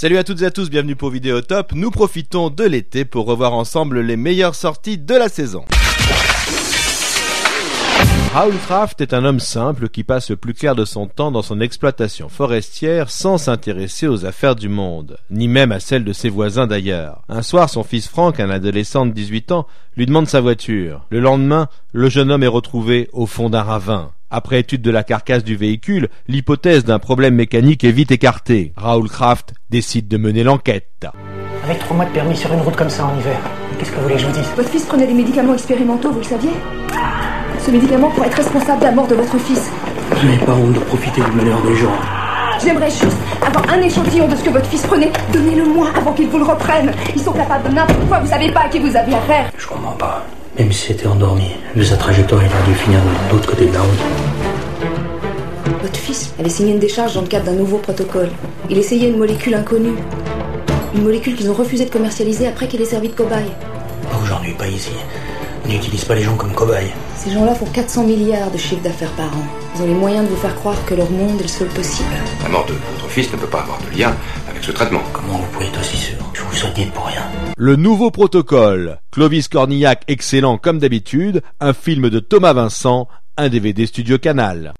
Salut à toutes et à tous, bienvenue pour Vidéo Top. Nous profitons de l'été pour revoir ensemble les meilleures sorties de la saison. Raoul Kraft est un homme simple qui passe le plus clair de son temps dans son exploitation forestière sans s'intéresser aux affaires du monde, ni même à celles de ses voisins d'ailleurs. Un soir, son fils Franck, un adolescent de 18 ans, lui demande sa voiture. Le lendemain, le jeune homme est retrouvé au fond d'un ravin. Après étude de la carcasse du véhicule, l'hypothèse d'un problème mécanique est vite écartée. Raoul Kraft décide de mener l'enquête. Avec trois mois de permis sur une route comme ça en hiver, qu'est-ce que vous voulez que je vous dise? Votre fils prenait des médicaments expérimentaux, vous le saviez? Ce médicament pourrait être responsable de la mort de votre fils. Vous n'avez pas honte de profiter du malheur des gens. J'aimerais juste avoir un échantillon de ce que votre fils prenait. Donnez-le-moi avant qu'il vous le reprenne. Ils sont capables de n'importe quoi, vous savez pas à qui vous avez affaire. Je comprends pas. Même si c'était endormi, vu sa trajectoire, il aurait dû finir de l'autre côté de la route. Votre fils avait signé une décharge dans le cadre d'un nouveau protocole. Il essayait une molécule inconnue. Une molécule qu'ils ont refusé de commercialiser après qu'il ait servi de cobaye. Pas aujourd'hui, pas ici. On n'utilise pas les gens comme cobayes. Ces gens-là font 400 milliards de chiffre d'affaires par an. Ils ont les moyens de vous faire croire que leur monde est le seul possible. La mort de votre fils ne peut pas avoir de lien avec ce traitement. Comment vous pouvez être aussi sûr? Je vous soignais pour rien. Le nouveau protocole. Clovis Cornillac excellent comme d'habitude, un film de Thomas Vincent, un DVD Studio Canal.